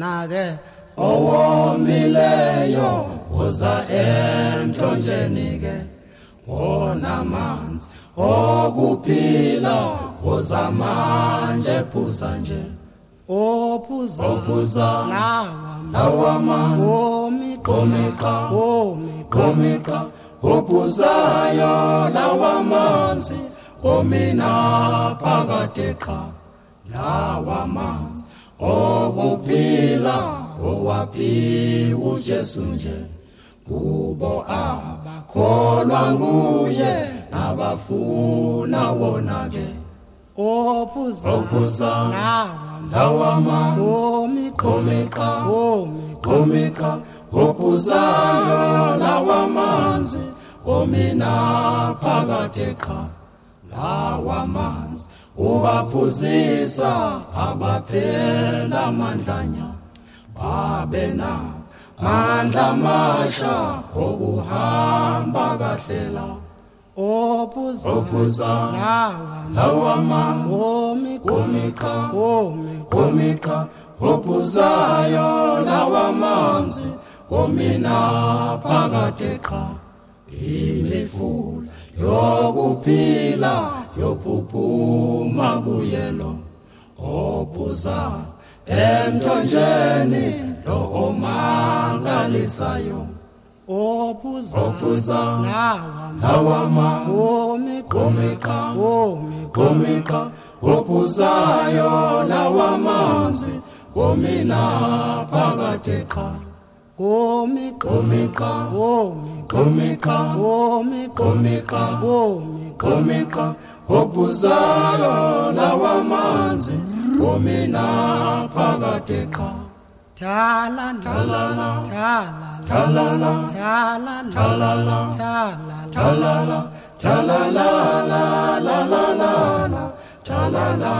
wena ke owomileyo uza enhlonjeni ke. Wona manzi okuphila uza manje phuza nje. Ophuza ophuza lawa manzi. Omiqomiqa komiqa ophuzayo lawa manzi. Omina phakade qha lawa manzi. Okuphila owaphi uJesu nje? Kubo abakholwa nguye abafuna wona ke ophuza ophuza lawa manzi omiqomiqa komiqa ophuzayo lawa manzi omina phakade qha. Lawa manzi ubaphuzisa abaphela amandlanya babena mandla masha okuhamba kahlela ophuza ophuza lawa lawa manzi omiqomiqa omiqomiqa komiqa ophuzayo lawa manzi komina phakade qha. Imifula yokuphila yophuphuma kuyelo. Ophuza emthonjeni lo omangalisayo ophuza ophuza lawa lawa manzi omiqomiqa omiqomiqa komiqa ophuzayo lawa manzi komina phakade qha. Omiqomiqa komiqa omiqomiqa komiqa omiqomiqa komiqa ophuzayo lawa manzi komina phakade qha. Thala Thalala. thala Thalala. thala Thalala. thala Talala, talala, la la la la la, talala,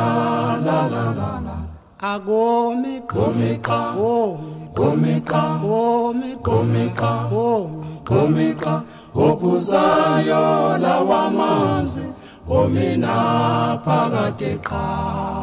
la la la la. akomiqomiqa Komiqa, omiqomiqa komiqa, omiqomiqa komiqa, ophuzayo lawa manzi, komina phakade qha.